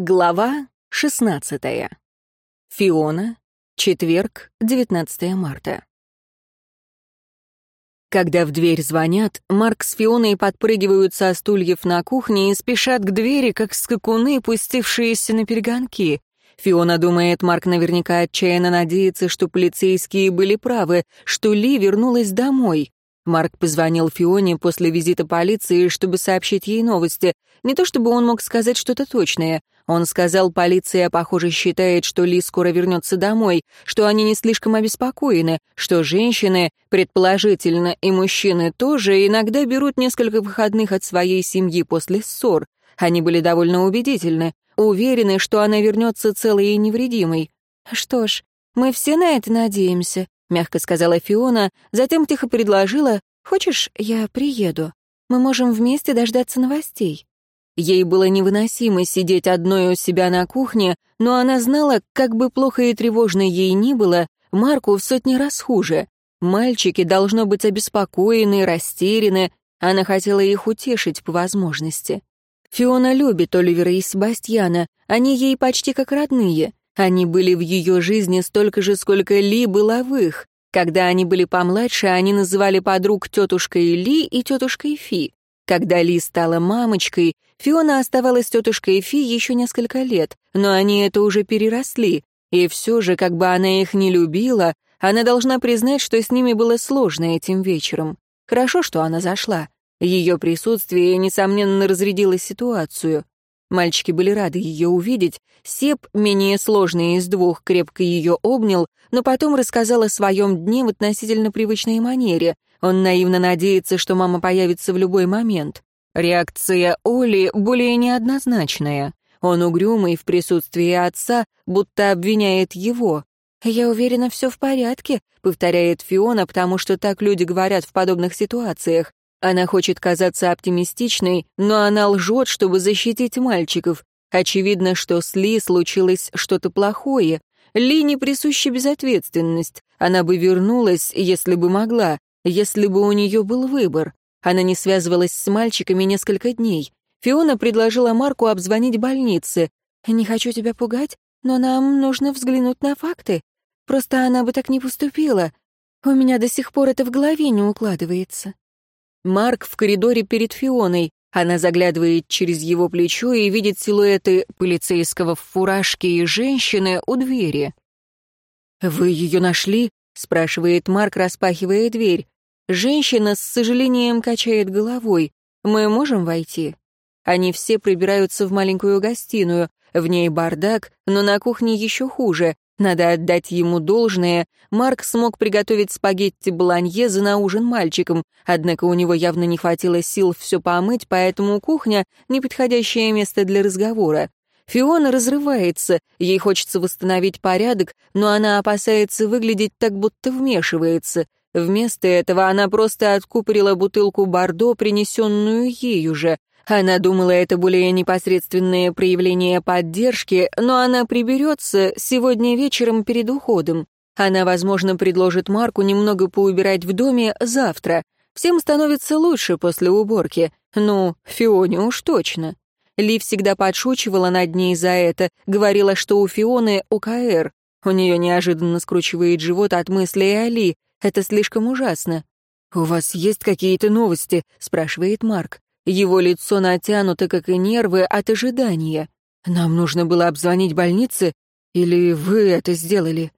Глава 16. Фиона. Четверг, 19 марта. Когда в дверь звонят, Марк с Фионой подпрыгивают со стульев на кухне и спешат к двери, как скакуны, пустившиеся на перегонки. Фиона думает, Марк наверняка отчаянно надеется, что полицейские были правы, что Ли вернулась домой. Марк позвонил Фионе после визита полиции, чтобы сообщить ей новости. Не то чтобы он мог сказать что-то точное. Он сказал, полиция, похоже, считает, что Ли скоро вернется домой, что они не слишком обеспокоены, что женщины, предположительно, и мужчины тоже, иногда берут несколько выходных от своей семьи после ссор. Они были довольно убедительны, уверены, что она вернется целой и невредимой. «Что ж, мы все на это надеемся», — мягко сказала Фиона, затем тихо предложила, «Хочешь, я приеду? Мы можем вместе дождаться новостей». Ей было невыносимо сидеть одной у себя на кухне, но она знала, как бы плохо и тревожно ей ни было, Марку в сотни раз хуже. Мальчики должно быть обеспокоены, растеряны. Она хотела их утешить по возможности. Фиона любит Оливера и Себастьяна, они ей почти как родные. Они были в ее жизни столько же, сколько Ли была в их. Когда они были помладше, они называли подруг тетушкой Ли и тетушкой Фи. Когда Ли стала мамочкой, Фиона оставалась тетушкой Фи еще несколько лет, но они это уже переросли. И все же, как бы она их не любила, она должна признать, что с ними было сложно этим вечером. Хорошо, что она зашла. Ее присутствие, несомненно, разрядило ситуацию. Мальчики были рады ее увидеть. Сеп, менее сложный из двух, крепко ее обнял, но потом рассказал о своем дне в относительно привычной манере. Он наивно надеется, что мама появится в любой момент. Реакция Оли более неоднозначная. Он угрюмый в присутствии отца, будто обвиняет его. «Я уверена, все в порядке», — повторяет Фиона, потому что так люди говорят в подобных ситуациях. Она хочет казаться оптимистичной, но она лжет, чтобы защитить мальчиков. Очевидно, что с Ли случилось что-то плохое. Ли не присуща безответственность. Она бы вернулась, если бы могла, если бы у нее был выбор. Она не связывалась с мальчиками несколько дней. Фиона предложила Марку обзвонить больницы. «Не хочу тебя пугать, но нам нужно взглянуть на факты. Просто она бы так не поступила. У меня до сих пор это в голове не укладывается». Марк в коридоре перед Фионой. Она заглядывает через его плечо и видит силуэты полицейского в фуражке и женщины у двери. «Вы ее нашли?» — спрашивает Марк, распахивая дверь. Женщина с сожалением качает головой. «Мы можем войти?» Они все прибираются в маленькую гостиную. В ней бардак, но на кухне еще хуже. Надо отдать ему должное. Марк смог приготовить спагетти болоньезе на ужин мальчикам, однако у него явно не хватило сил все помыть, поэтому кухня — неподходящее место для разговора. Фиона разрывается, ей хочется восстановить порядок, но она опасается выглядеть так, будто вмешивается. Вместо этого она просто откупорила бутылку бордо, принесенную ею же. Она думала, это более непосредственное проявление поддержки, но она приберется сегодня вечером перед уходом. Она, возможно, предложит Марку немного поубирать в доме завтра. Всем становится лучше после уборки. Ну, Фионе уж точно. Ли всегда подшучивала над ней за это, говорила, что у Фионы ОКР. У нее неожиданно скручивает живот от мыслей о Ли. Это слишком ужасно. «У вас есть какие-то новости?» — спрашивает Марк. Его лицо натянуто, как и нервы, от ожидания. «Нам нужно было обзвонить больницы? Или вы это сделали?»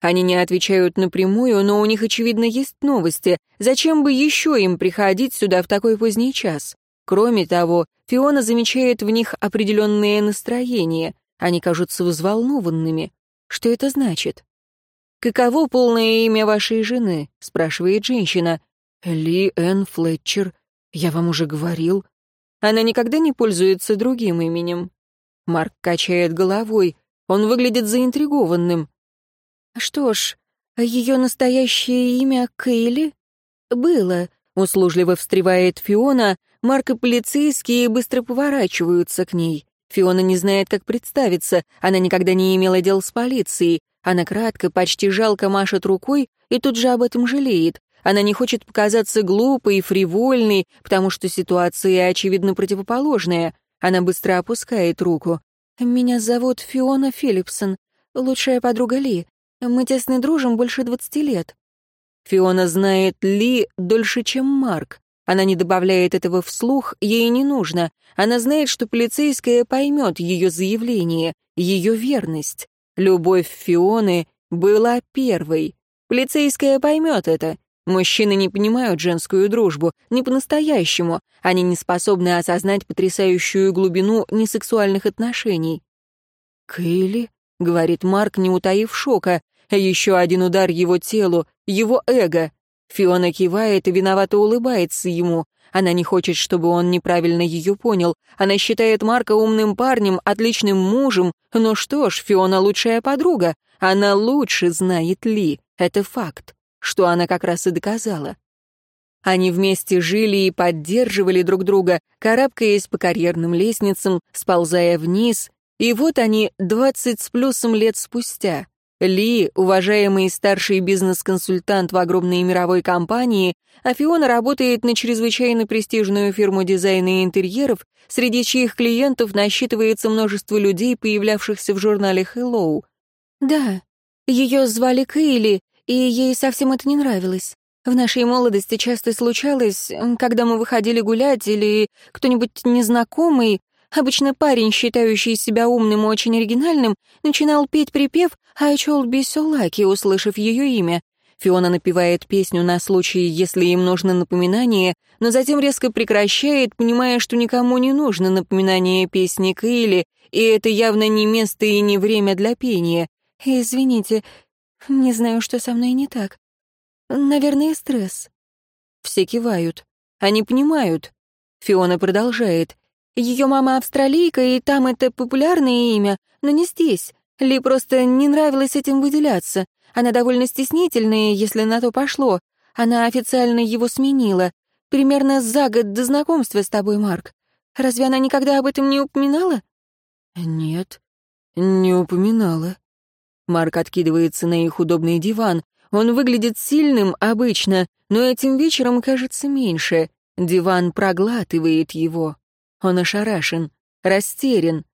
Они не отвечают напрямую, но у них, очевидно, есть новости. Зачем бы еще им приходить сюда в такой поздний час? Кроме того, Фиона замечает в них определенное настроение. Они кажутся взволнованными. Что это значит? «Каково полное имя вашей жены?» — спрашивает женщина. «Ли Энн Флетчер. Я вам уже говорил. Она никогда не пользуется другим именем. Марк качает головой. Он выглядит заинтригованным. Что ж, ее настоящее имя Кейли? Было. Услужливо встревает Фиона. Марк и полицейские быстро поворачиваются к ней. Фиона не знает, как представиться. Она никогда не имела дел с полицией. Она кратко, почти жалко машет рукой и тут же об этом жалеет. Она не хочет показаться глупой и фривольной, потому что ситуация, очевидно, противоположная. Она быстро опускает руку. Меня зовут Фиона Филлипсон, лучшая подруга Ли. Мы тесно дружим больше двадцати лет». Фиона знает Ли дольше, чем Марк. Она не добавляет этого вслух, ей не нужно. Она знает, что полицейская поймет ее заявление, ее верность. Любовь Фионы была первой. Полицейская поймет это. Мужчины не понимают женскую дружбу, не по-настоящему. Они не способны осознать потрясающую глубину несексуальных отношений. «Кейли», — говорит Марк, не утаив шока, еще один удар его телу, его эго. Фиона кивает и виновато улыбается ему. Она не хочет, чтобы он неправильно ее понял. Она считает Марка умным парнем, отличным мужем. Но что ж, Фиона лучшая подруга. Она лучше знает Ли. Это факт, что она как раз и доказала. Они вместе жили и поддерживали друг друга, карабкаясь по карьерным лестницам, сползая вниз. И вот они двадцать с плюсом лет спустя. Ли, уважаемый старший бизнес-консультант в огромной мировой компании, а Фиона работает на чрезвычайно престижную фирму дизайна и интерьеров, среди чьих клиентов насчитывается множество людей, появлявшихся в журнале Hello. Да, ее звали Кейли, и ей совсем это не нравилось. В нашей молодости часто случалось, когда мы выходили гулять или кто-нибудь незнакомый, Обычно парень, считающий себя умным и очень оригинальным, начинал петь припев «I shall be so lucky», услышав ее имя. Фиона напевает песню на случай, если им нужно напоминание, но затем резко прекращает, понимая, что никому не нужно напоминание песни Кейли, и это явно не место и не время для пения. «Извините, не знаю, что со мной не так. Наверное, стресс». Все кивают. Они понимают. Фиона продолжает. Ее мама австралийка, и там это популярное имя, но не здесь. Ли просто не нравилось этим выделяться. Она довольно стеснительная, если на то пошло. Она официально его сменила. Примерно за год до знакомства с тобой, Марк. Разве она никогда об этом не упоминала? Нет, не упоминала. Марк откидывается на их удобный диван. Он выглядит сильным обычно, но этим вечером кажется меньше. Диван проглатывает его. Он ошарашен, растерян.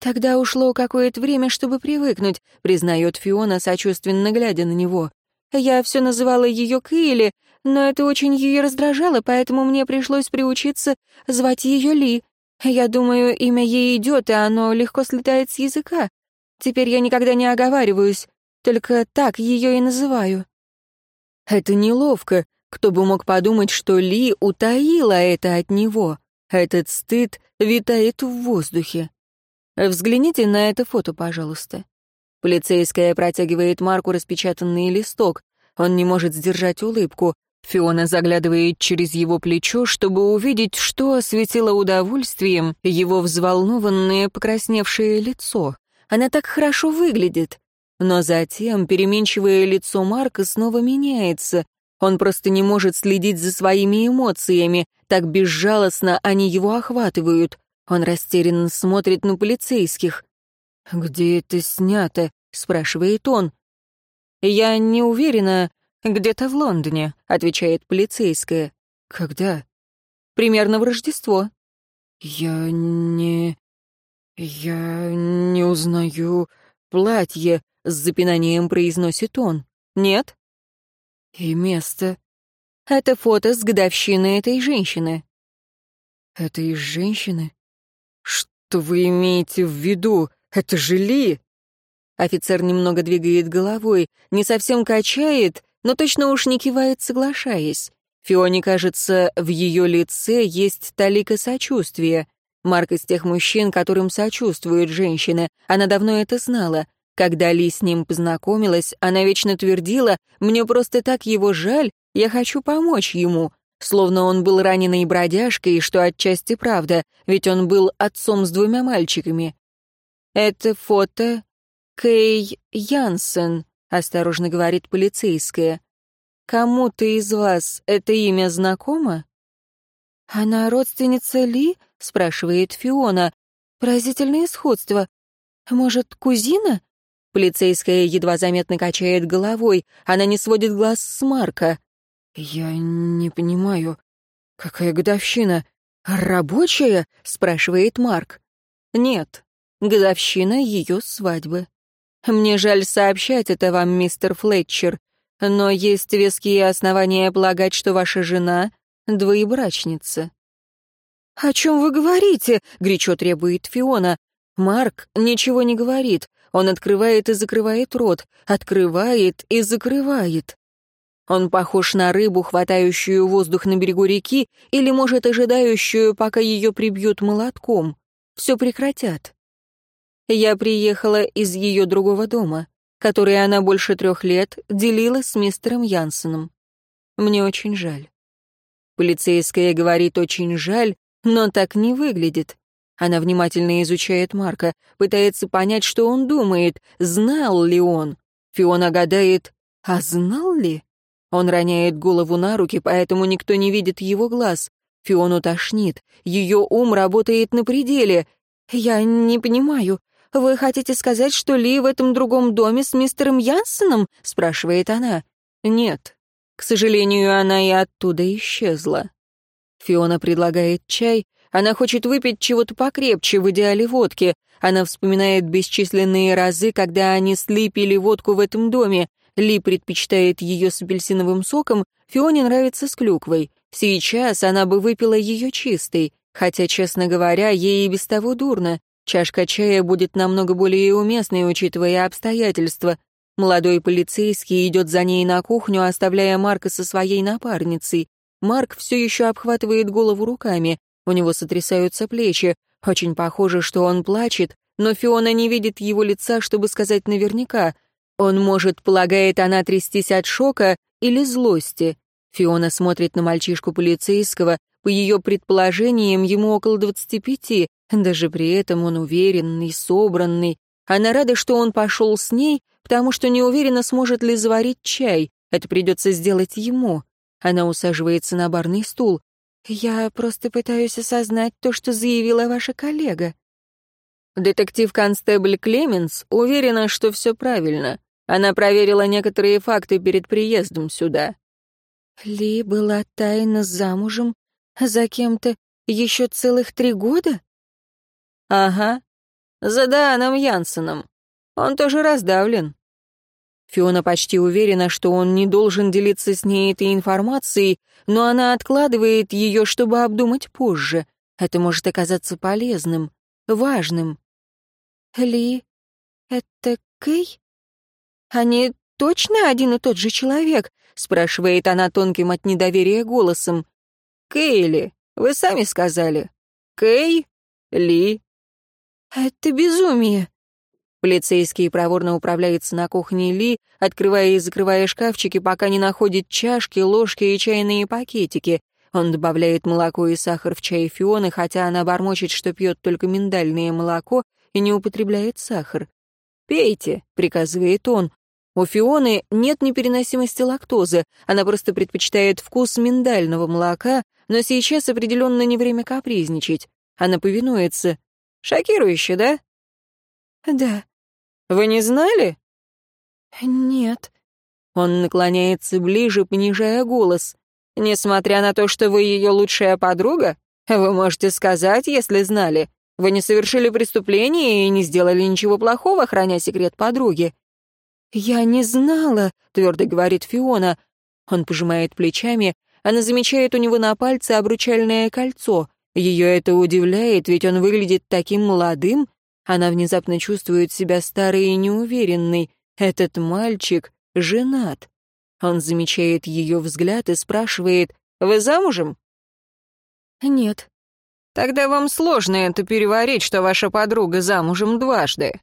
Тогда ушло какое-то время, чтобы привыкнуть, признает Фиона, сочувственно глядя на него. Я все называла ее Кейли, но это очень ее раздражало, поэтому мне пришлось приучиться звать ее Ли. Я думаю, имя ей идет, и оно легко слетает с языка. Теперь я никогда не оговариваюсь, только так ее и называю. Это неловко. Кто бы мог подумать, что Ли утаила это от него. Этот стыд витает в воздухе. Взгляните на это фото, пожалуйста. Полицейская протягивает Марку распечатанный листок. Он не может сдержать улыбку. Фиона заглядывает через его плечо, чтобы увидеть, что осветило удовольствием его взволнованное покрасневшее лицо. Она так хорошо выглядит. Но затем переменчивое лицо Марка снова меняется. Он просто не может следить за своими эмоциями, так безжалостно они его охватывают. Он растерянно смотрит на полицейских. «Где это снято?» — спрашивает он. «Я не уверена. Где-то в Лондоне», — отвечает полицейская. «Когда?» «Примерно в Рождество». «Я не... я не узнаю платье», — с запинанием произносит он. «Нет?» «И место?» Это фото с годовщины этой женщины. Этой женщины? Что вы имеете в виду? Это же Ли? Офицер немного двигает головой, не совсем качает, но точно уж не кивает, соглашаясь. Фионе кажется, в ее лице есть талика сочувствия. Марк из тех мужчин, которым сочувствует женщина. Она давно это знала. Когда Ли с ним познакомилась, она вечно твердила, «Мне просто так его жаль, я хочу помочь ему, словно он был раненой бродяжкой, что отчасти правда, ведь он был отцом с двумя мальчиками. «Это фото Кей Янсен», — осторожно говорит полицейская. «Кому-то из вас это имя знакомо?» «Она родственница Ли?» — спрашивает Фиона. «Поразительное сходство. Может, кузина?» Полицейская едва заметно качает головой. Она не сводит глаз с Марка. «Я не понимаю, какая годовщина? Рабочая?» — спрашивает Марк. «Нет, годовщина ее свадьбы. Мне жаль сообщать это вам, мистер Флетчер, но есть веские основания полагать, что ваша жена — двоебрачница». «О чем вы говорите?» — горячо требует Фиона. Марк ничего не говорит. Он открывает и закрывает рот, открывает и закрывает. Он похож на рыбу, хватающую воздух на берегу реки, или, может, ожидающую, пока ее прибьют молотком. Все прекратят. Я приехала из ее другого дома, который она больше трех лет делила с мистером Янсеном. Мне очень жаль. Полицейская говорит «очень жаль», но так не выглядит. Она внимательно изучает Марка, пытается понять, что он думает, знал ли он. Фиона гадает, а знал ли? Он роняет голову на руки, поэтому никто не видит его глаз. Фиону тошнит, ее ум работает на пределе. «Я не понимаю. Вы хотите сказать, что Ли в этом другом доме с мистером Янсеном?» — спрашивает она. «Нет. К сожалению, она и оттуда исчезла». Фиона предлагает чай. Она хочет выпить чего-то покрепче, в идеале водки. Она вспоминает бесчисленные разы, когда они слипили водку в этом доме. Ли предпочитает ее с апельсиновым соком, Фионе нравится с клюквой. Сейчас она бы выпила ее чистой, хотя, честно говоря, ей и без того дурно. Чашка чая будет намного более уместной, учитывая обстоятельства. Молодой полицейский идет за ней на кухню, оставляя Марка со своей напарницей. Марк все еще обхватывает голову руками, у него сотрясаются плечи. Очень похоже, что он плачет, но Фиона не видит его лица, чтобы сказать наверняка. Он может, полагает она, трястись от шока или злости. Фиона смотрит на мальчишку полицейского. По ее предположениям, ему около двадцати пяти. Даже при этом он уверенный, собранный. Она рада, что он пошел с ней, потому что не уверена, сможет ли заварить чай. Это придется сделать ему. Она усаживается на барный стул. «Я просто пытаюсь осознать то, что заявила ваша коллега». Детектив-констебль Клеменс уверена, что все правильно. Она проверила некоторые факты перед приездом сюда. Ли была тайно замужем за кем-то еще целых три года? Ага, за Дааном Янсеном. Он тоже раздавлен. Фиона почти уверена, что он не должен делиться с ней этой информацией, но она откладывает ее, чтобы обдумать позже. Это может оказаться полезным, важным. Ли, это Кей? Они точно один и тот же человек? спрашивает она тонким от недоверия голосом. Кейли, вы сами сказали. Кей, Ли. Это безумие. Полицейский проворно управляется на кухне Ли, открывая и закрывая шкафчики, пока не находит чашки, ложки и чайные пакетики. Он добавляет молоко и сахар в чай Фионы, хотя она бормочет, что пьет только миндальное молоко и не употребляет сахар. «Пейте», — приказывает он. У Фионы нет непереносимости лактозы, она просто предпочитает вкус миндального молока, но сейчас определенно не время капризничать. Она повинуется. «Шокирующе, да?» «Да», вы не знали?» «Нет». Он наклоняется ближе, понижая голос. «Несмотря на то, что вы ее лучшая подруга, вы можете сказать, если знали. Вы не совершили преступление и не сделали ничего плохого, храня секрет подруги». «Я не знала», — твердо говорит Фиона. Он пожимает плечами. Она замечает у него на пальце обручальное кольцо. Ее это удивляет, ведь он выглядит таким молодым. Она внезапно чувствует себя старой и неуверенной. Этот мальчик женат. Он замечает ее взгляд и спрашивает, «Вы замужем?» «Нет». «Тогда вам сложно это переварить, что ваша подруга замужем дважды».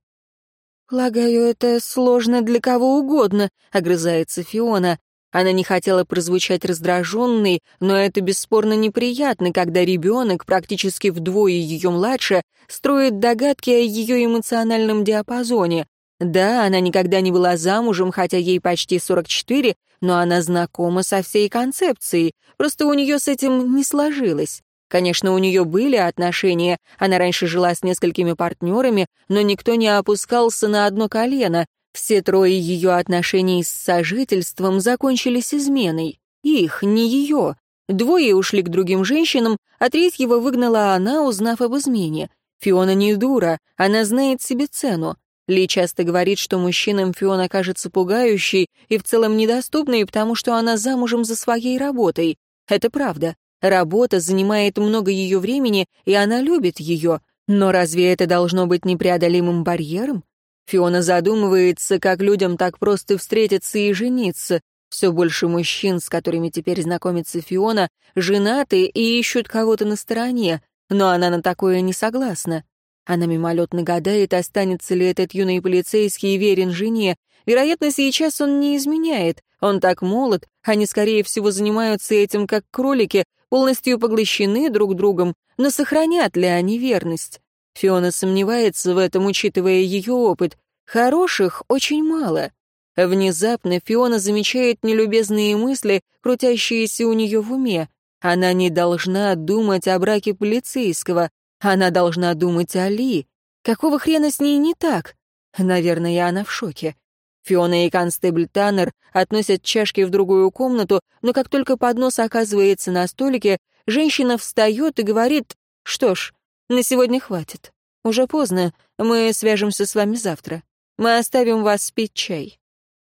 «Полагаю, это сложно для кого угодно», — огрызается Фиона. Она не хотела прозвучать раздраженной, но это бесспорно неприятно, когда ребенок, практически вдвое ее младше, строит догадки о ее эмоциональном диапазоне. Да, она никогда не была замужем, хотя ей почти 44, но она знакома со всей концепцией, просто у нее с этим не сложилось. Конечно, у нее были отношения, она раньше жила с несколькими партнерами, но никто не опускался на одно колено, все трое ее отношений с сожительством закончились изменой. Их, не ее. Двое ушли к другим женщинам, а третьего выгнала она, узнав об измене. Фиона не дура, она знает себе цену. Ли часто говорит, что мужчинам Фиона кажется пугающей и в целом недоступной, потому что она замужем за своей работой. Это правда. Работа занимает много ее времени, и она любит ее. Но разве это должно быть непреодолимым барьером? Фиона задумывается, как людям так просто встретиться и жениться. Все больше мужчин, с которыми теперь знакомится Фиона, женаты и ищут кого-то на стороне, но она на такое не согласна. Она мимолетно гадает, останется ли этот юный полицейский верен жене. Вероятно, сейчас он не изменяет. Он так молод, они, скорее всего, занимаются этим как кролики, полностью поглощены друг другом, но сохранят ли они верность? Фиона сомневается в этом, учитывая ее опыт. Хороших очень мало. Внезапно Фиона замечает нелюбезные мысли, крутящиеся у нее в уме. Она не должна думать о браке полицейского. Она должна думать о Ли. Какого хрена с ней не так? Наверное, она в шоке. Фиона и констебль Таннер относят чашки в другую комнату, но как только поднос оказывается на столике, женщина встает и говорит, «Что ж, на сегодня хватит. Уже поздно, мы свяжемся с вами завтра. Мы оставим вас пить чай».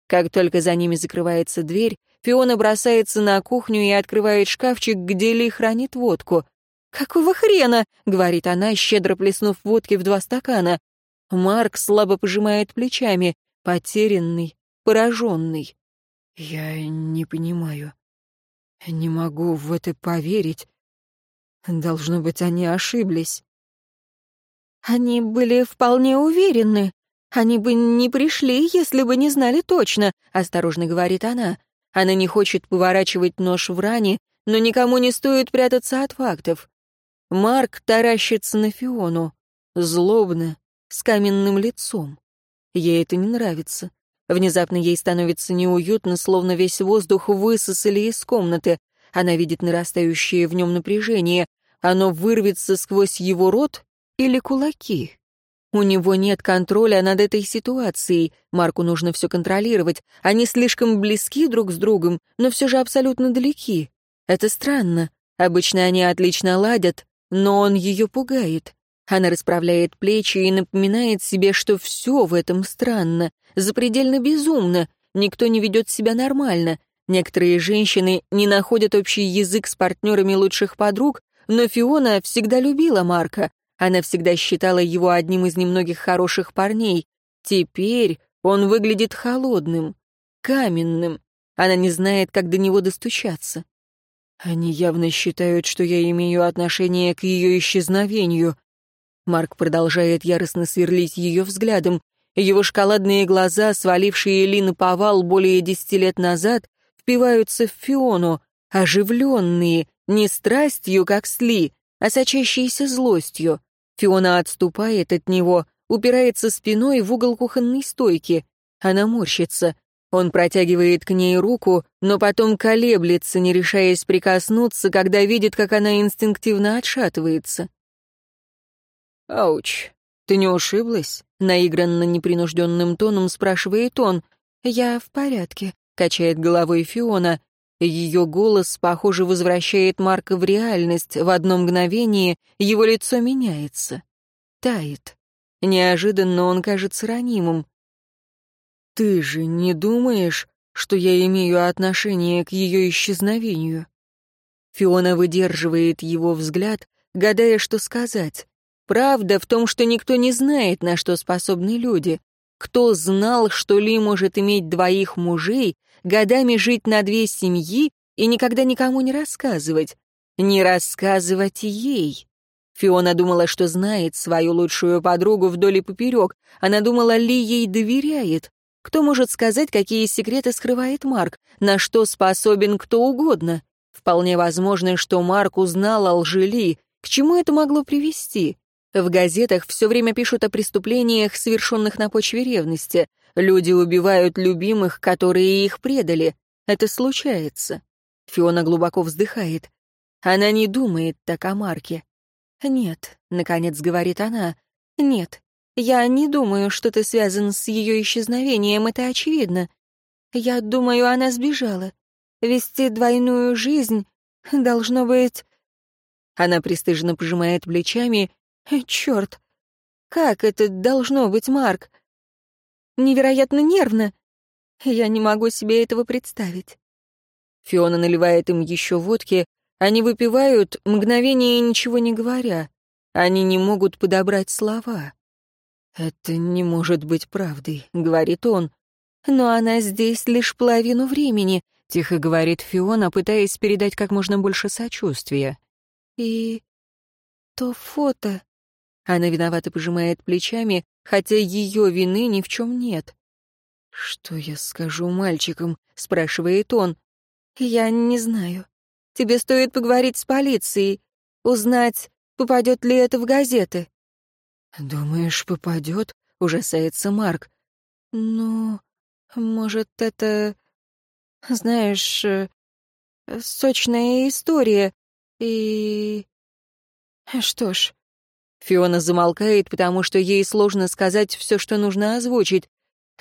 Как только за ними закрывается дверь, Фиона бросается на кухню и открывает шкафчик, где Ли хранит водку. «Какого хрена?» — говорит она, щедро плеснув водки в два стакана. Марк слабо пожимает плечами, потерянный, пораженный. «Я не понимаю. Не могу в это поверить. Должно быть, они ошиблись». «Они были вполне уверены. Они бы не пришли, если бы не знали точно», — осторожно говорит она. Она не хочет поворачивать нож в ране, но никому не стоит прятаться от фактов. Марк таращится на Фиону. Злобно, с каменным лицом. Ей это не нравится. Внезапно ей становится неуютно, словно весь воздух высосали из комнаты. Она видит нарастающее в нем напряжение. Оно вырвется сквозь его рот или кулаки. У него нет контроля над этой ситуацией. Марку нужно все контролировать. Они слишком близки друг с другом, но все же абсолютно далеки. Это странно. Обычно они отлично ладят, но он ее пугает. Она расправляет плечи и напоминает себе, что все в этом странно, запредельно безумно, никто не ведет себя нормально. Некоторые женщины не находят общий язык с партнерами лучших подруг, но Фиона всегда любила Марка. Она всегда считала его одним из немногих хороших парней. Теперь он выглядит холодным, каменным. Она не знает, как до него достучаться. Они явно считают, что я имею отношение к ее исчезновению. Марк продолжает яростно сверлить ее взглядом. Его шоколадные глаза, свалившие Ли на повал более десяти лет назад, впиваются в Фиону, оживленные, не страстью, как сли, а сочащиеся злостью. Фиона отступает от него, упирается спиной в угол кухонной стойки. Она морщится. Он протягивает к ней руку, но потом колеблется, не решаясь прикоснуться, когда видит, как она инстинктивно отшатывается. «Ауч, ты не ушиблась?» — наигранно непринужденным тоном спрашивает он. «Я в порядке», — качает головой Фиона. Ее голос, похоже, возвращает Марка в реальность. В одно мгновение его лицо меняется. Тает. Неожиданно он кажется ранимым. «Ты же не думаешь, что я имею отношение к ее исчезновению?» Фиона выдерживает его взгляд, гадая, что сказать. Правда в том, что никто не знает, на что способны люди. Кто знал, что Ли может иметь двоих мужей, годами жить на две семьи и никогда никому не рассказывать? Не рассказывать ей. Фиона думала, что знает свою лучшую подругу вдоль и поперек. Она думала, Ли ей доверяет. Кто может сказать, какие секреты скрывает Марк, на что способен кто угодно? Вполне возможно, что Марк узнал о лжи Ли. К чему это могло привести? В газетах все время пишут о преступлениях, совершенных на почве ревности. Люди убивают любимых, которые их предали. Это случается. Фиона глубоко вздыхает. Она не думает так о Марке. «Нет», — наконец говорит она, — «нет, я не думаю, что ты связан с ее исчезновением, это очевидно. Я думаю, она сбежала. Вести двойную жизнь должно быть...» Она пристыженно пожимает плечами, Черт! Как это должно быть, Марк? Невероятно нервно. Я не могу себе этого представить. Фиона наливает им еще водки. Они выпивают, мгновение ничего не говоря. Они не могут подобрать слова. «Это не может быть правдой», — говорит он. «Но она здесь лишь половину времени», — тихо говорит Фиона, пытаясь передать как можно больше сочувствия. «И то фото...» Она виновато пожимает плечами, хотя ее вины ни в чем нет. «Что я скажу мальчикам?» — спрашивает он. «Я не знаю. Тебе стоит поговорить с полицией, узнать, попадет ли это в газеты». «Думаешь, попадет?» — ужасается Марк. «Ну, может, это... Знаешь, э, сочная история. И... Что ж...» Фиона замолкает, потому что ей сложно сказать все, что нужно озвучить.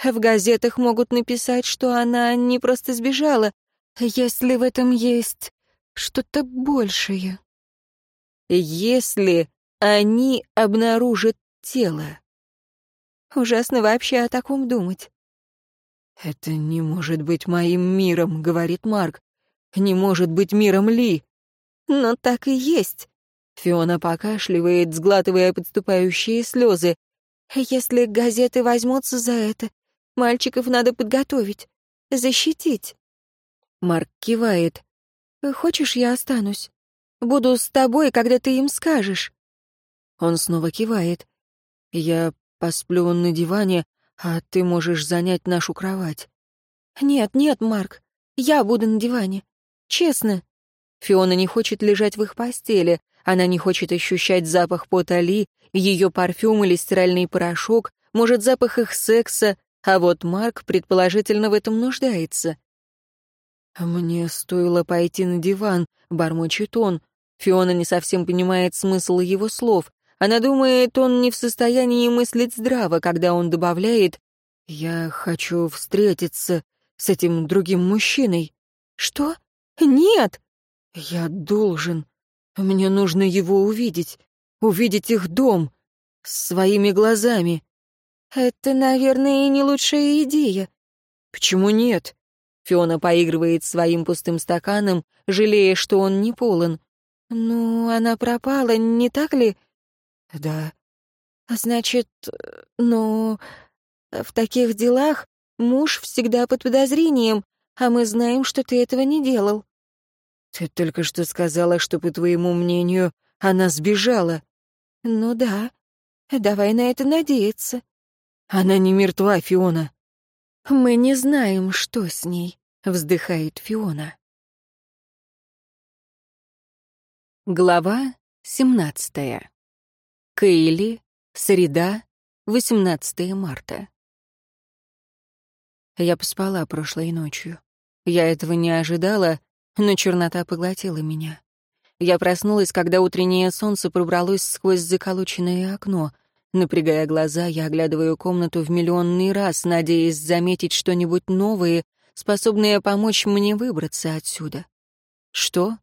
В газетах могут написать, что она не просто сбежала, если в этом есть что-то большее. Если они обнаружат тело. Ужасно вообще о таком думать. «Это не может быть моим миром», — говорит Марк. «Не может быть миром Ли». «Но так и есть». Фиона покашливает, сглатывая подступающие слезы. «Если газеты возьмутся за это, мальчиков надо подготовить, защитить». Марк кивает. «Хочешь, я останусь? Буду с тобой, когда ты им скажешь». Он снова кивает. «Я посплю на диване, а ты можешь занять нашу кровать». «Нет, нет, Марк, я буду на диване. Честно». Фиона не хочет лежать в их постели, она не хочет ощущать запах пота Ли, ее парфюм или стиральный порошок, может, запах их секса, а вот Марк, предположительно, в этом нуждается. «Мне стоило пойти на диван», — бормочет он. Фиона не совсем понимает смысл его слов. Она думает, он не в состоянии мыслить здраво, когда он добавляет «Я хочу встретиться с этим другим мужчиной». «Что? Нет!» «Я должен. Мне нужно его увидеть. Увидеть их дом. Своими глазами». «Это, наверное, и не лучшая идея». «Почему нет?» Фиона поигрывает своим пустым стаканом, жалея, что он не полон. «Ну, она пропала, не так ли?» «Да». «Значит, ну, в таких делах муж всегда под подозрением, а мы знаем, что ты этого не делал». «Ты только что сказала, что, по твоему мнению, она сбежала». «Ну да. Давай на это надеяться». «Она не мертва, Фиона. «Мы не знаем, что с ней», — вздыхает Фиона. Глава семнадцатая. Кейли, среда, 18 марта. Я поспала прошлой ночью. Я этого не ожидала, но чернота поглотила меня. Я проснулась, когда утреннее солнце пробралось сквозь заколоченное окно — Напрягая глаза, я оглядываю комнату в миллионный раз, надеясь заметить что-нибудь новое, способное помочь мне выбраться отсюда. Что?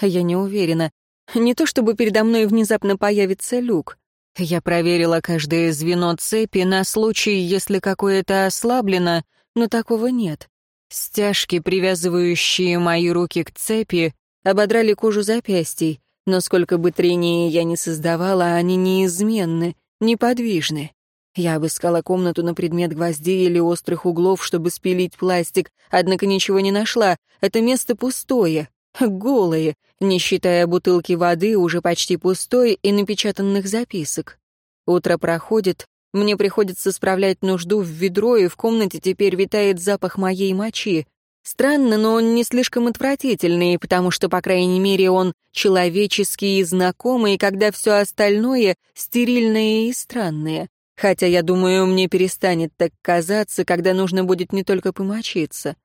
Я не уверена. Не то чтобы передо мной внезапно появится люк. Я проверила каждое звено цепи на случай, если какое-то ослаблено, но такого нет. Стяжки, привязывающие мои руки к цепи, ободрали кожу запястий, но сколько бы трения я ни создавала, они неизменны — неподвижны. Я обыскала комнату на предмет гвоздей или острых углов, чтобы спилить пластик, однако ничего не нашла. Это место пустое, голое, не считая бутылки воды, уже почти пустой, и напечатанных записок. Утро проходит, мне приходится справлять нужду в ведро, и в комнате теперь витает запах моей мочи. Странно, но он не слишком отвратительный, потому что, по крайней мере, он человеческий и знакомый, когда все остальное стерильное и странное. Хотя, я думаю, мне перестанет так казаться, когда нужно будет не только помочиться.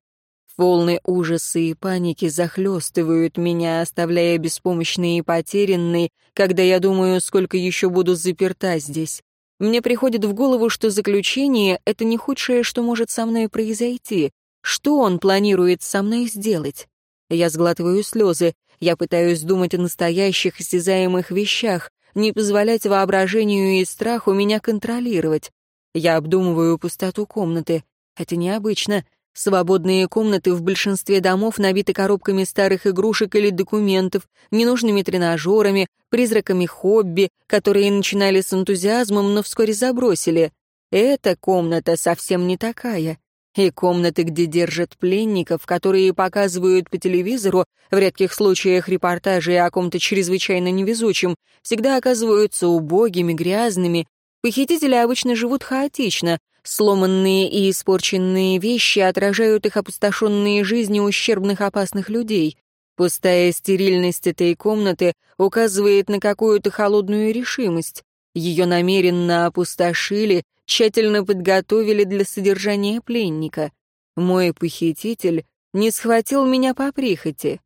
Волны ужаса и паники захлестывают меня, оставляя беспомощной и потерянной, когда я думаю, сколько еще буду заперта здесь. Мне приходит в голову, что заключение — это не худшее, что может со мной произойти. Что он планирует со мной сделать? Я сглатываю слезы. Я пытаюсь думать о настоящих осязаемых вещах. не позволять воображению и страху меня контролировать. Я обдумываю пустоту комнаты. Это необычно. Свободные комнаты в большинстве домов набиты коробками старых игрушек или документов, ненужными тренажерами, призраками хобби, которые начинали с энтузиазмом, но вскоре забросили. Эта комната совсем не такая. И комнаты, где держат пленников, которые показывают по телевизору, в редких случаях репортажи о ком-то чрезвычайно невезучем, всегда оказываются убогими, грязными. Похитители обычно живут хаотично. Сломанные и испорченные вещи отражают их опустошенные жизни ущербных опасных людей. Пустая стерильность этой комнаты указывает на какую-то холодную решимость. Ее намеренно опустошили, тщательно подготовили для содержания пленника. Мой похититель не схватил меня по прихоти.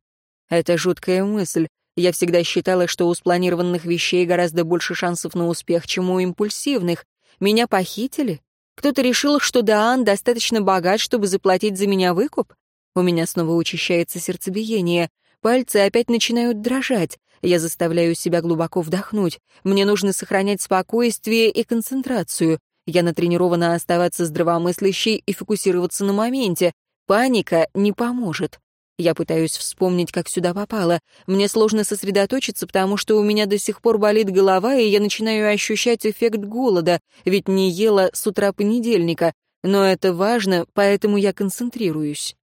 Это жуткая мысль. Я всегда считала, что у спланированных вещей гораздо больше шансов на успех, чем у импульсивных. Меня похитили? Кто-то решил, что Даан достаточно богат, чтобы заплатить за меня выкуп? У меня снова учащается сердцебиение. Пальцы опять начинают дрожать. Я заставляю себя глубоко вдохнуть. Мне нужно сохранять спокойствие и концентрацию. Я натренирована оставаться здравомыслящей и фокусироваться на моменте. Паника не поможет. Я пытаюсь вспомнить, как сюда попала. Мне сложно сосредоточиться, потому что у меня до сих пор болит голова, и я начинаю ощущать эффект голода, ведь не ела с утра понедельника. Но это важно, поэтому я концентрируюсь.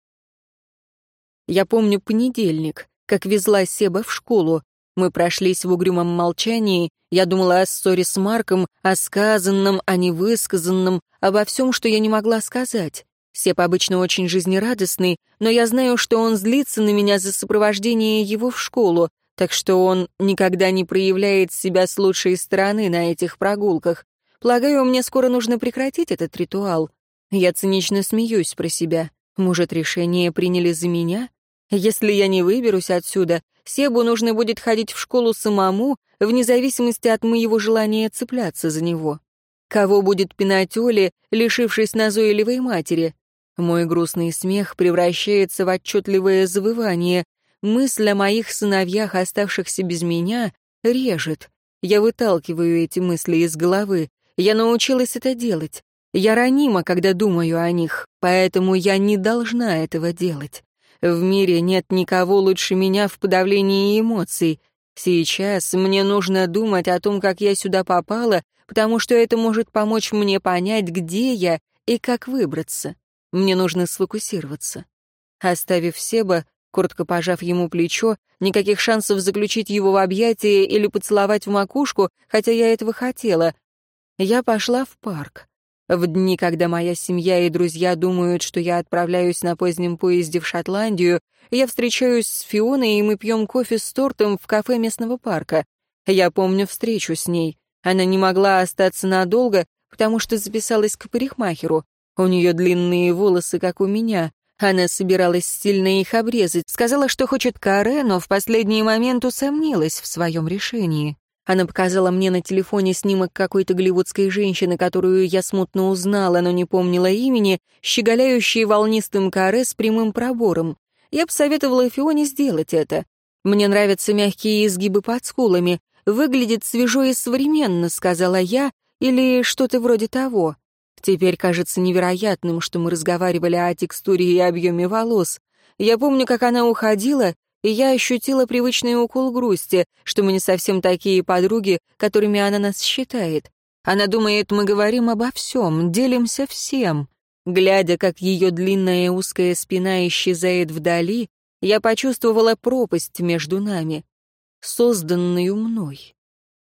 Я помню понедельник, как везла Себа в школу. Мы прошлись в угрюмом молчании, я думала о ссоре с Марком, о сказанном, о невысказанном, обо всем, что я не могла сказать. Сеп обычно очень жизнерадостный, но я знаю, что он злится на меня за сопровождение его в школу, так что он никогда не проявляет себя с лучшей стороны на этих прогулках. Полагаю, мне скоро нужно прекратить этот ритуал. Я цинично смеюсь про себя. Может, решение приняли за меня? Если я не выберусь отсюда, Себу нужно будет ходить в школу самому, вне зависимости от моего желания цепляться за него. Кого будет пинать Оли, лишившись назойливой матери? Мой грустный смех превращается в отчетливое завывание. Мысль о моих сыновьях, оставшихся без меня, режет. Я выталкиваю эти мысли из головы. Я научилась это делать. Я ранима, когда думаю о них, поэтому я не должна этого делать. В мире нет никого лучше меня в подавлении эмоций. Сейчас мне нужно думать о том, как я сюда попала, потому что это может помочь мне понять, где я и как выбраться. Мне нужно сфокусироваться. Оставив Себа, коротко пожав ему плечо, никаких шансов заключить его в объятия или поцеловать в макушку, хотя я этого хотела. Я пошла в парк. В дни, когда моя семья и друзья думают, что я отправляюсь на позднем поезде в Шотландию, я встречаюсь с Фионой, и мы пьем кофе с тортом в кафе местного парка. Я помню встречу с ней. Она не могла остаться надолго, потому что записалась к парикмахеру. У нее длинные волосы, как у меня. Она собиралась сильно их обрезать, сказала, что хочет каре, но в последний момент усомнилась в своем решении. Она показала мне на телефоне снимок какой-то голливудской женщины, которую я смутно узнала, но не помнила имени, щеголяющей волнистым каре с прямым пробором. Я посоветовала Фионе сделать это. Мне нравятся мягкие изгибы под скулами. Выглядит свежо и современно, сказала я, или что-то вроде того. Теперь кажется невероятным, что мы разговаривали о текстуре и объеме волос. Я помню, как она уходила, и я ощутила привычный укол грусти, что мы не совсем такие подруги, которыми она нас считает. Она думает, мы говорим обо всем, делимся всем. Глядя, как ее длинная узкая спина исчезает вдали, я почувствовала пропасть между нами, созданную мной.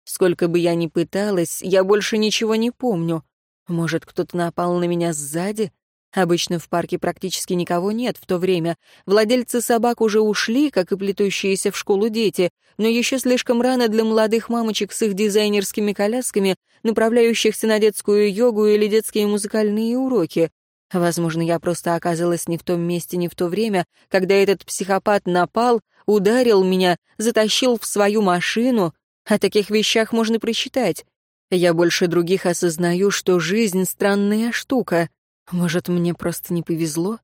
Сколько бы я ни пыталась, я больше ничего не помню. Может, кто-то напал на меня сзади? Обычно в парке практически никого нет в то время. Владельцы собак уже ушли, как и плетущиеся в школу дети, но еще слишком рано для молодых мамочек с их дизайнерскими колясками, направляющихся на детскую йогу или детские музыкальные уроки. Возможно, я просто оказалась не в том месте, не в то время, когда этот психопат напал, ударил меня, затащил в свою машину. О таких вещах можно прочитать. Я больше других осознаю, что жизнь — странная штука. Может, мне просто не повезло?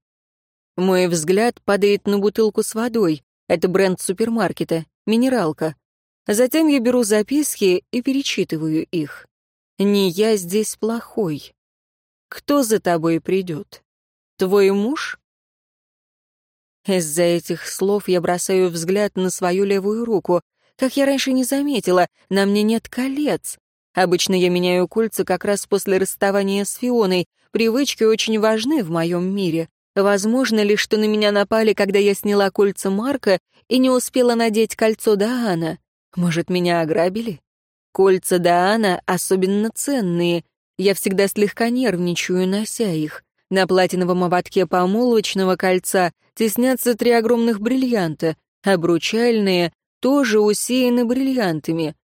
Мой взгляд падает на бутылку с водой. Это бренд супермаркета, минералка. Затем я беру записки и перечитываю их. Не я здесь плохой. Кто за тобой придет? Твой муж? Из-за этих слов я бросаю взгляд на свою левую руку. Как я раньше не заметила, на мне нет колец. Обычно я меняю кольца как раз после расставания с Фионой. Привычки очень важны в моем мире. Возможно ли, что на меня напали, когда я сняла кольца Марка и не успела надеть кольцо Даана? Может, меня ограбили? Кольца Даана особенно ценные. Я всегда слегка нервничаю, нося их. На платиновом ободке помолвочного кольца теснятся три огромных бриллианта, обручальные тоже усеяны бриллиантами.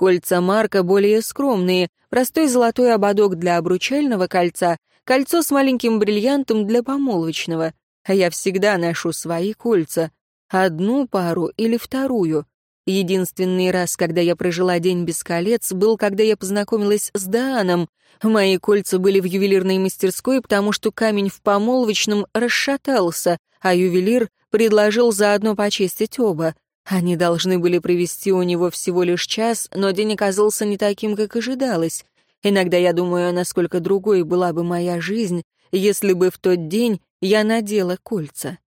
Кольца Марка более скромные, простой золотой ободок для обручального кольца, кольцо с маленьким бриллиантом для помолвочного. А я всегда ношу свои кольца. Одну пару или вторую. Единственный раз, когда я прожила день без колец, был, когда я познакомилась с Дааном. Мои кольца были в ювелирной мастерской, потому что камень в помолвочном расшатался, а ювелир предложил заодно почистить оба. Они должны были провести у него всего лишь час, но день оказался не таким, как ожидалось. Иногда я думаю, насколько другой была бы моя жизнь, если бы в тот день я надела кольца.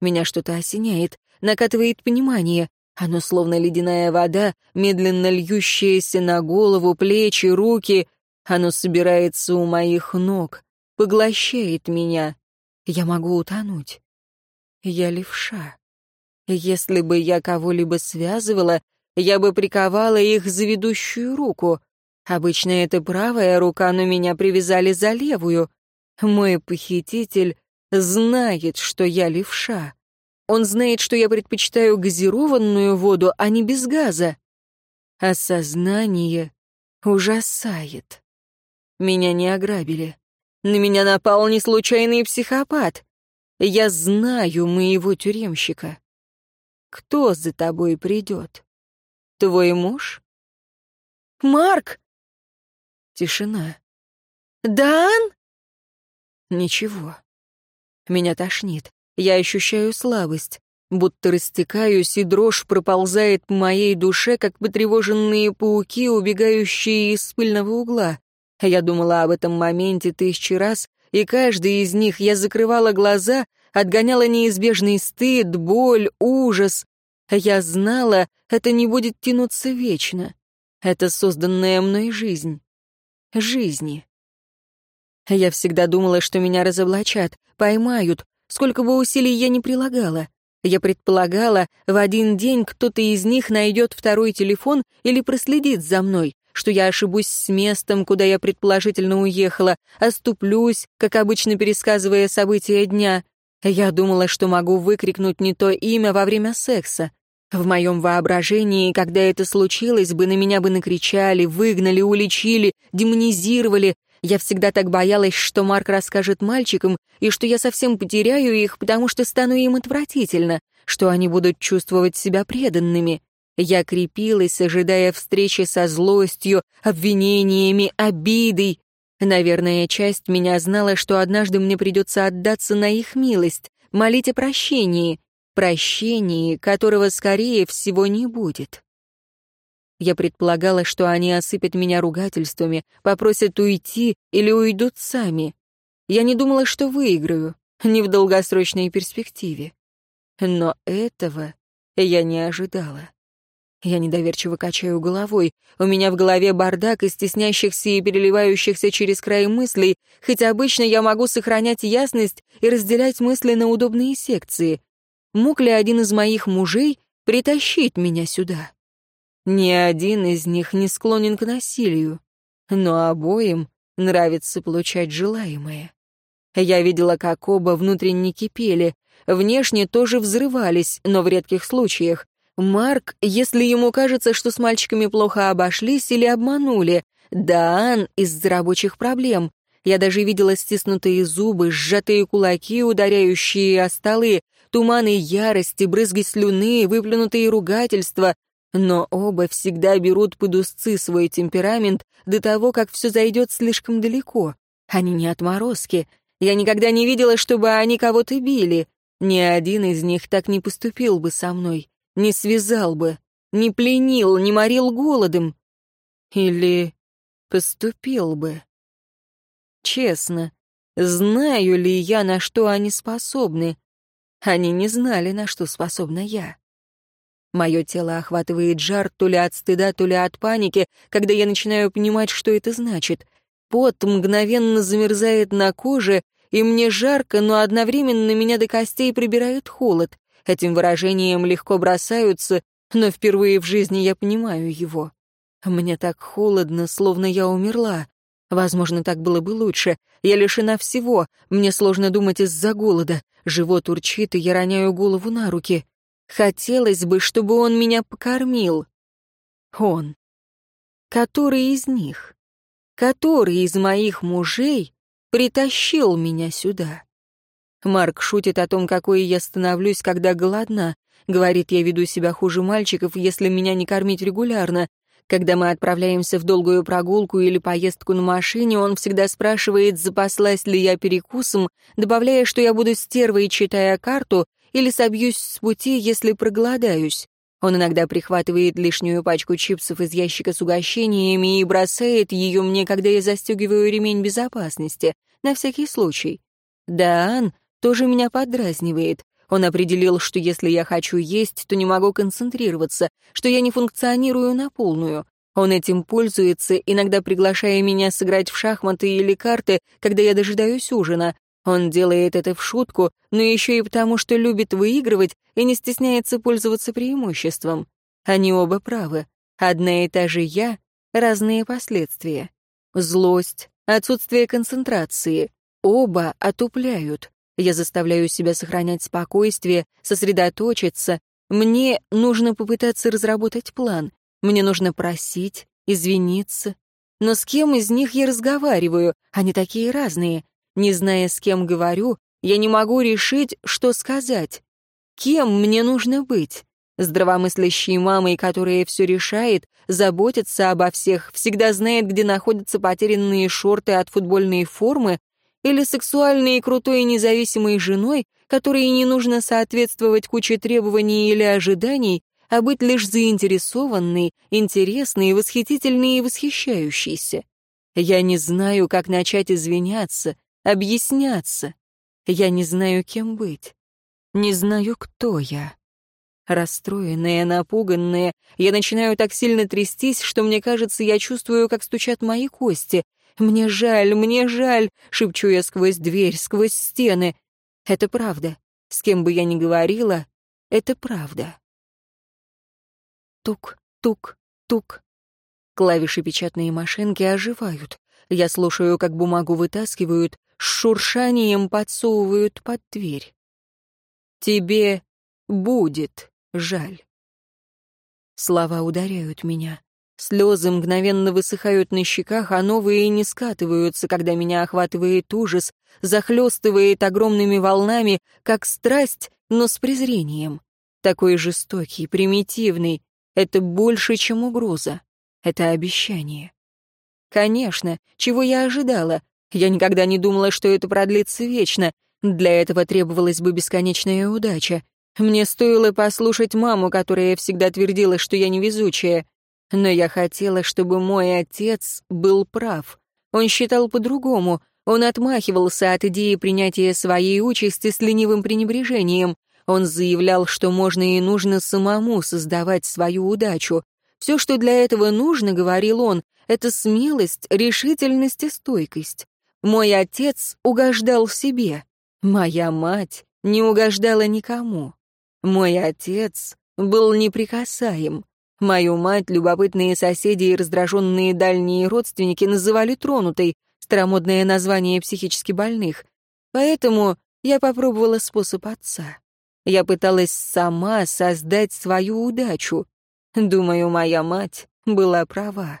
Меня что-то осеняет, накатывает понимание. Оно словно ледяная вода, медленно льющаяся на голову, плечи, руки. Оно собирается у моих ног, поглощает меня. Я могу утонуть. Я левша. Если бы я кого-либо связывала, я бы приковала их за ведущую руку. Обычно это правая рука, но меня привязали за левую. Мой похититель знает, что я левша. Он знает, что я предпочитаю газированную воду, а не без газа. Осознание ужасает. Меня не ограбили. На меня напал не случайный психопат. Я знаю моего тюремщика. Кто за тобой придет? Твой муж? Марк! Тишина. Дан? Ничего. Меня тошнит. Я ощущаю слабость, будто растекаюсь, и дрожь проползает по моей душе, как потревоженные пауки, убегающие из пыльного угла. Я думала об этом моменте тысячи раз, и каждый из них я закрывала глаза, отгоняла неизбежный стыд, боль, ужас. Я знала, это не будет тянуться вечно. Это созданная мной жизнь. Жизни. Я всегда думала, что меня разоблачат, поймают, Сколько бы усилий я ни прилагала. Я предполагала, в один день кто-то из них найдет второй телефон или проследит за мной, что я ошибусь с местом, куда я предположительно уехала, оступлюсь, как обычно пересказывая события дня. Я думала, что могу выкрикнуть не то имя во время секса. В моем воображении, когда это случилось бы, на меня бы накричали, выгнали, уличили, демонизировали, я всегда так боялась, что Марк расскажет мальчикам, и что я совсем потеряю их, потому что стану им отвратительно, что они будут чувствовать себя преданными. Я крепилась, ожидая встречи со злостью, обвинениями, обидой. Наверное, часть меня знала, что однажды мне придется отдаться на их милость, молить о прощении, прощении, которого, скорее всего, не будет. Я предполагала, что они осыпят меня ругательствами, попросят уйти или уйдут сами. Я не думала, что выиграю, не в долгосрочной перспективе. Но этого я не ожидала. Я недоверчиво качаю головой. У меня в голове бардак из стеснящихся и переливающихся через край мыслей, хоть обычно я могу сохранять ясность и разделять мысли на удобные секции. Мог ли один из моих мужей притащить меня сюда? Ни один из них не склонен к насилию, но обоим нравится получать желаемое. Я видела, как оба внутренне кипели, внешне тоже взрывались, но в редких случаях. Марк, если ему кажется, что с мальчиками плохо обошлись или обманули, Даан из-за рабочих проблем. Я даже видела стиснутые зубы, сжатые кулаки, ударяющие о столы, туманы ярости, брызги слюны, выплюнутые ругательства, но оба всегда берут под узцы свой темперамент до того, как все зайдет слишком далеко. Они не отморозки. Я никогда не видела, чтобы они кого-то били. Ни один из них так не поступил бы со мной, не связал бы. не пленил, не морил голодом. Или поступил бы. Честно, знаю ли я, на что они способны? Они не знали, на что способна я. Мое тело охватывает жар то ли от стыда, то ли от паники, когда я начинаю понимать, что это значит. Пот мгновенно замерзает на коже, и мне жарко, но одновременно меня до костей прибирает холод. Этим выражением легко бросаются, но впервые в жизни я понимаю его. Мне так холодно, словно я умерла. Возможно, так было бы лучше. Я лишена всего. Мне сложно думать из-за голода. Живот урчит, и я роняю голову на руки. Хотелось бы, чтобы он меня покормил. Он. Который из них? Который из моих мужей притащил меня сюда? Марк шутит о том, какой я становлюсь, когда голодна. Говорит, я веду себя хуже мальчиков, если меня не кормить регулярно. Когда мы отправляемся в долгую прогулку или поездку на машине, он всегда спрашивает, запаслась ли я перекусом, добавляя, что я буду стервой, читая карту, или собьюсь с пути, если проголодаюсь. Он иногда прихватывает лишнюю пачку чипсов из ящика с угощениями и бросает ее мне, когда я застегиваю ремень безопасности, на всякий случай. Даан тоже меня подразнивает. Он определил, что если я хочу есть, то не могу концентрироваться, что я не функционирую на полную. Он этим пользуется, иногда приглашая меня сыграть в шахматы или карты, когда я дожидаюсь ужина. Он делает это в шутку, но еще и потому, что любит выигрывать и не стесняется пользоваться преимуществом. Они оба правы. Одна и та же я, разные последствия. Злость, отсутствие концентрации. Оба отупляют. Я заставляю себя сохранять спокойствие, сосредоточиться. Мне нужно попытаться разработать план. Мне нужно просить, извиниться. Но с кем из них я разговариваю? Они такие разные. Не зная, с кем говорю, я не могу решить, что сказать. Кем мне нужно быть? Здравомыслящей мамой, которая все решает, заботится обо всех, всегда знает, где находятся потерянные шорты от футбольной формы, или сексуальной и крутой независимой женой, которой не нужно соответствовать куче требований или ожиданий, а быть лишь заинтересованной, интересной, восхитительной и восхищающейся. Я не знаю, как начать извиняться, объясняться. Я не знаю, кем быть. Не знаю, кто я. Расстроенная, напуганная, я начинаю так сильно трястись, что мне кажется, я чувствую, как стучат мои кости. «Мне жаль, мне жаль», — шепчу я сквозь дверь, сквозь стены. Это правда. С кем бы я ни говорила, это правда. Тук, тук, тук. Клавиши печатной машинки оживают. Я слушаю, как бумагу вытаскивают, с шуршанием подсовывают под дверь. Тебе будет жаль. Слова ударяют меня. Слезы мгновенно высыхают на щеках, а новые не скатываются, когда меня охватывает ужас, захлестывает огромными волнами, как страсть, но с презрением. Такой жестокий, примитивный. Это больше, чем угроза. Это обещание. Конечно, чего я ожидала? Я никогда не думала, что это продлится вечно. Для этого требовалась бы бесконечная удача. Мне стоило послушать маму, которая всегда твердила, что я невезучая. Но я хотела, чтобы мой отец был прав. Он считал по-другому. Он отмахивался от идеи принятия своей участи с ленивым пренебрежением. Он заявлял, что можно и нужно самому создавать свою удачу. Все, что для этого нужно, говорил он, это смелость, решительность и стойкость. Мой отец угождал себе. Моя мать не угождала никому. Мой отец был неприкасаем. Мою мать любопытные соседи и раздраженные дальние родственники называли тронутой, старомодное название психически больных. Поэтому я попробовала способ отца. Я пыталась сама создать свою удачу. Думаю, моя мать была права.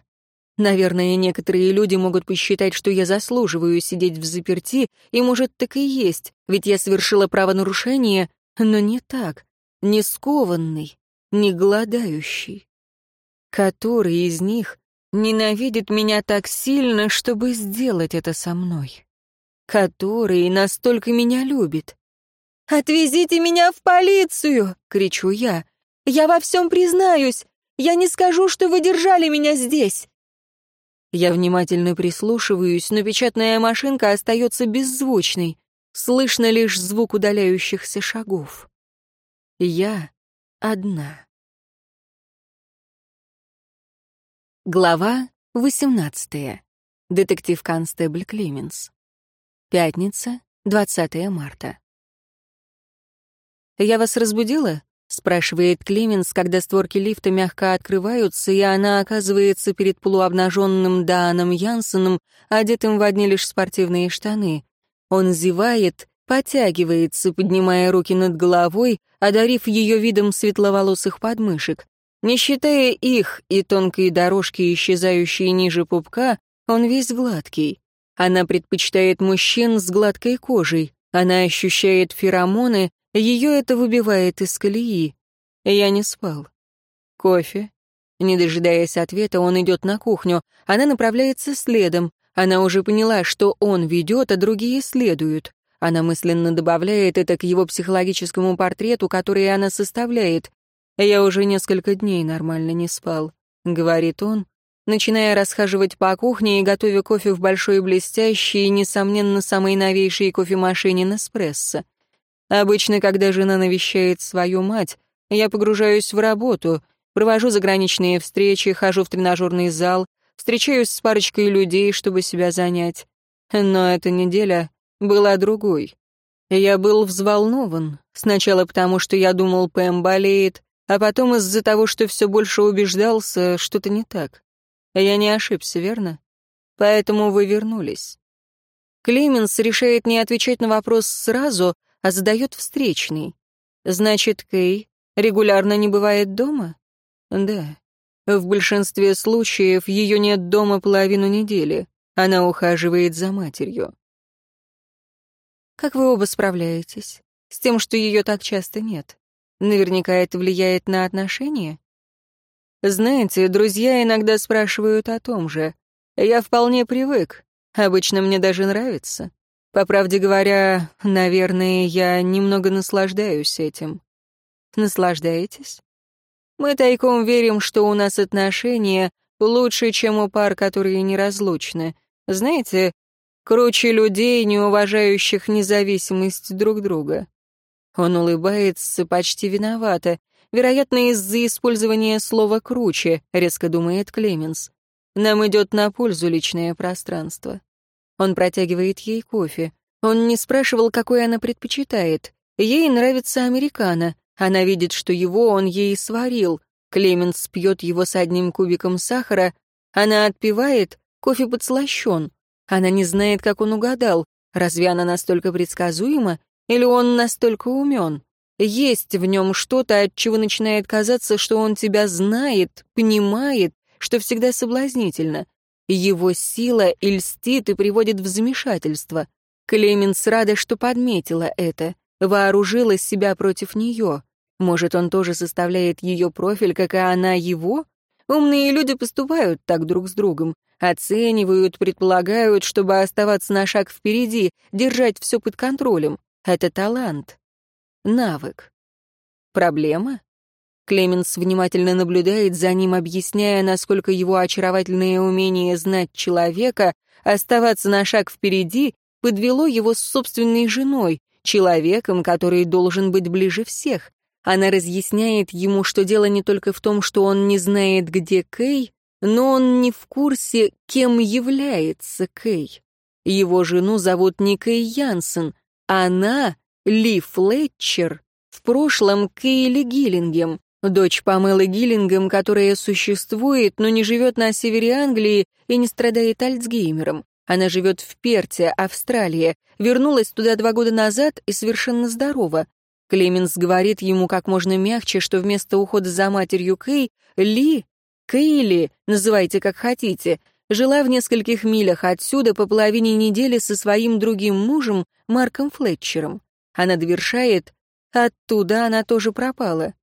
Наверное, некоторые люди могут посчитать, что я заслуживаю сидеть в заперти, и, может, так и есть, ведь я совершила правонарушение, но не так, не скованный, не голодающий. Который из них ненавидит меня так сильно, чтобы сделать это со мной? Который настолько меня любит? «Отвезите меня в полицию!» — кричу я. «Я во всем признаюсь! Я не скажу, что вы держали меня здесь!» Я внимательно прислушиваюсь, но печатная машинка остается беззвучной. Слышно лишь звук удаляющихся шагов. Я одна. Глава 18. Детектив-констебль Клеменс. Пятница, 20 марта. «Я вас разбудила?» — спрашивает Клеменс, когда створки лифта мягко открываются, и она оказывается перед полуобнаженным Дааном Янсеном, одетым в одни лишь спортивные штаны. Он зевает, потягивается, поднимая руки над головой, одарив ее видом светловолосых подмышек. Не считая их и тонкой дорожки, исчезающей ниже пупка, он весь гладкий. Она предпочитает мужчин с гладкой кожей. Она ощущает феромоны, ее это выбивает из колеи. Я не спал. Кофе. Не дожидаясь ответа, он идет на кухню. Она направляется следом. Она уже поняла, что он ведет, а другие следуют. Она мысленно добавляет это к его психологическому портрету, который она составляет. «Я уже несколько дней нормально не спал», — говорит он, начиная расхаживать по кухне и готовя кофе в большой блестящей и, несомненно, самой новейшей кофемашине Неспрессо. Обычно, когда жена навещает свою мать, я погружаюсь в работу, провожу заграничные встречи, хожу в тренажерный зал, встречаюсь с парочкой людей, чтобы себя занять. Но эта неделя была другой. Я был взволнован. Сначала потому, что я думал, Пэм болеет, а потом из-за того, что все больше убеждался, что-то не так. Я не ошибся, верно? Поэтому вы вернулись. Клеменс решает не отвечать на вопрос сразу, а задает встречный. Значит, Кей регулярно не бывает дома? Да. В большинстве случаев ее нет дома половину недели. Она ухаживает за матерью. Как вы оба справляетесь? С тем, что ее так часто нет? Наверняка это влияет на отношения? Знаете, друзья иногда спрашивают о том же. Я вполне привык. Обычно мне даже нравится. По правде говоря, наверное, я немного наслаждаюсь этим. Наслаждаетесь? Мы тайком верим, что у нас отношения лучше, чем у пар, которые неразлучны. Знаете, круче людей, не уважающих независимость друг друга. Он улыбается почти виновато. Вероятно, из-за использования слова «круче», резко думает Клеменс. Нам идет на пользу личное пространство. Он протягивает ей кофе. Он не спрашивал, какой она предпочитает. Ей нравится американо. Она видит, что его он ей сварил. Клеменс пьет его с одним кубиком сахара. Она отпивает, кофе подслащен. Она не знает, как он угадал. Разве она настолько предсказуема? Или он настолько умен? Есть в нем что-то, от чего начинает казаться, что он тебя знает, понимает, что всегда соблазнительно. Его сила льстит и приводит в замешательство. Клеменс рада, что подметила это, вооружила себя против нее. Может, он тоже составляет ее профиль, как и она его? Умные люди поступают так друг с другом, оценивают, предполагают, чтобы оставаться на шаг впереди, держать все под контролем. Это талант, навык. Проблема? Клеменс внимательно наблюдает за ним, объясняя, насколько его очаровательное умение знать человека, оставаться на шаг впереди, подвело его с собственной женой, человеком, который должен быть ближе всех. Она разъясняет ему, что дело не только в том, что он не знает, где Кей, но он не в курсе, кем является Кей. Его жену зовут не Кей Янсен, она — Ли Флетчер, в прошлом Кейли Гиллингем, Дочь Памелы Гиллингем, которая существует, но не живет на севере Англии и не страдает Альцгеймером. Она живет в Перте, Австралия, вернулась туда два года назад и совершенно здорова. Клеменс говорит ему как можно мягче, что вместо ухода за матерью Кей, Ли, Кейли, называйте как хотите, жила в нескольких милях отсюда по половине недели со своим другим мужем, Марком Флетчером. Она довершает, оттуда она тоже пропала.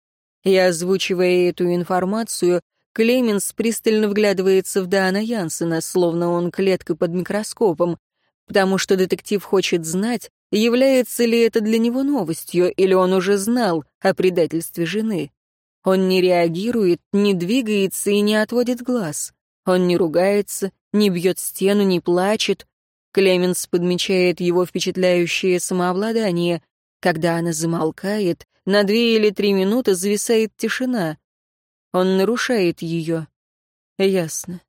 И озвучивая эту информацию, Клеменс пристально вглядывается в Дана Янсена, словно он клетка под микроскопом, потому что детектив хочет знать, является ли это для него новостью, или он уже знал о предательстве жены. Он не реагирует, не двигается и не отводит глаз. Он не ругается, не бьет стену, не плачет. Клеменс подмечает его впечатляющее самообладание. Когда она замолкает, на две или три минуты зависает тишина. Он нарушает ее. Ясно.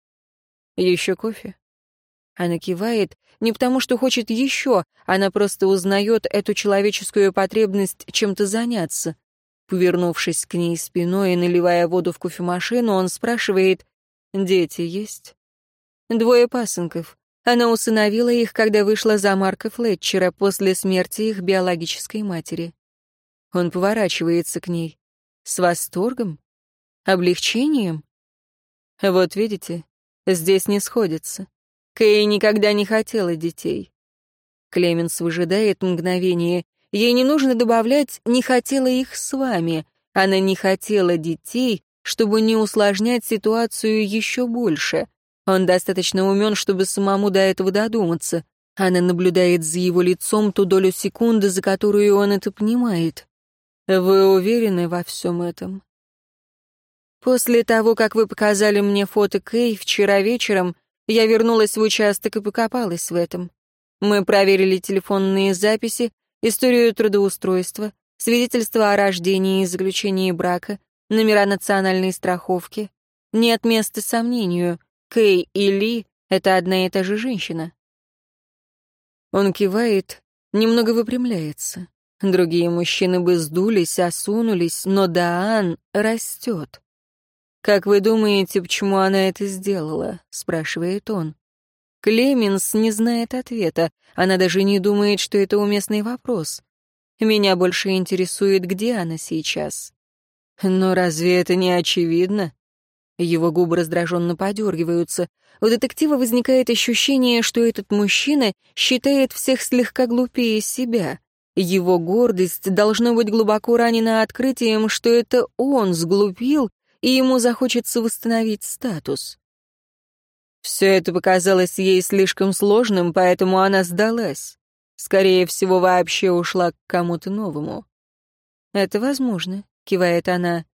Еще кофе? Она кивает, не потому что хочет еще, она просто узнает эту человеческую потребность чем-то заняться. Повернувшись к ней спиной и наливая воду в кофемашину, он спрашивает, «Дети есть?» «Двое пасынков. Она усыновила их, когда вышла за Марка Флетчера после смерти их биологической матери». Он поворачивается к ней. С восторгом? Облегчением? Вот видите, здесь не сходится. Кэй никогда не хотела детей. Клеменс выжидает мгновение. Ей не нужно добавлять «не хотела их с вами». Она не хотела детей, чтобы не усложнять ситуацию еще больше. Он достаточно умен, чтобы самому до этого додуматься. Она наблюдает за его лицом ту долю секунды, за которую он это понимает. «Вы уверены во всем этом?» После того, как вы показали мне фото Кей вчера вечером, я вернулась в участок и покопалась в этом. Мы проверили телефонные записи, историю трудоустройства, свидетельство о рождении и заключении брака, номера национальной страховки. Нет места сомнению, Кей и Ли — это одна и та же женщина. Он кивает, немного выпрямляется. Другие мужчины бы сдулись, осунулись, но Даан растет. «Как вы думаете, почему она это сделала?» — спрашивает он. Клеменс не знает ответа. Она даже не думает, что это уместный вопрос. Меня больше интересует, где она сейчас. Но разве это не очевидно? Его губы раздраженно подергиваются. У детектива возникает ощущение, что этот мужчина считает всех слегка глупее себя. Его гордость должно быть глубоко ранена открытием, что это он сглупил и ему захочется восстановить статус. Все это показалось ей слишком сложным, поэтому она сдалась. Скорее всего, вообще ушла к кому-то новому. «Это возможно», — кивает она.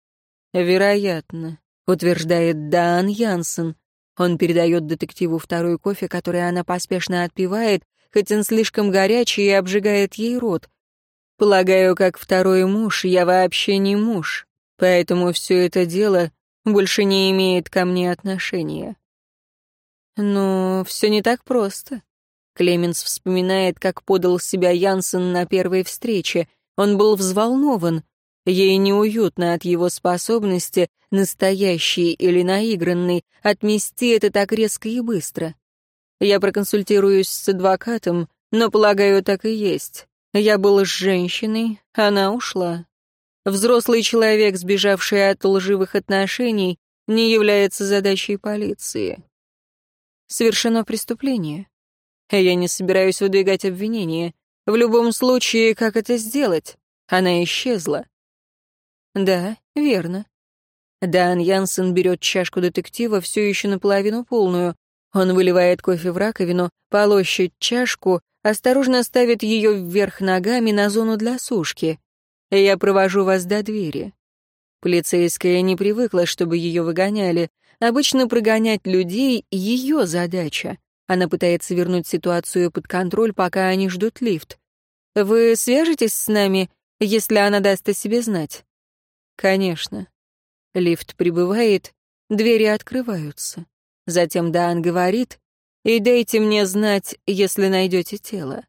«Вероятно», — утверждает Дан Янсен. Он передает детективу второй кофе, который она поспешно отпивает, хоть он слишком горячий и обжигает ей рот. «Полагаю, как второй муж, я вообще не муж. Поэтому все это дело больше не имеет ко мне отношения. Но все не так просто. Клеменс вспоминает, как подал себя Янсен на первой встрече. Он был взволнован. Ей неуютно от его способности, настоящей или наигранной, отмести это так резко и быстро. Я проконсультируюсь с адвокатом, но, полагаю, так и есть. Я был с женщиной, она ушла. Взрослый человек, сбежавший от лживых отношений, не является задачей полиции. Совершено преступление. Я не собираюсь выдвигать обвинения. В любом случае, как это сделать? Она исчезла. Да, верно. Дан Янсен берет чашку детектива, все еще наполовину полную. Он выливает кофе в раковину, полощет чашку, осторожно ставит ее вверх ногами на зону для сушки. Я провожу вас до двери». Полицейская не привыкла, чтобы ее выгоняли. Обычно прогонять людей — ее задача. Она пытается вернуть ситуацию под контроль, пока они ждут лифт. «Вы свяжетесь с нами, если она даст о себе знать?» «Конечно». Лифт прибывает, двери открываются. Затем Даан говорит, «И дайте мне знать, если найдете тело».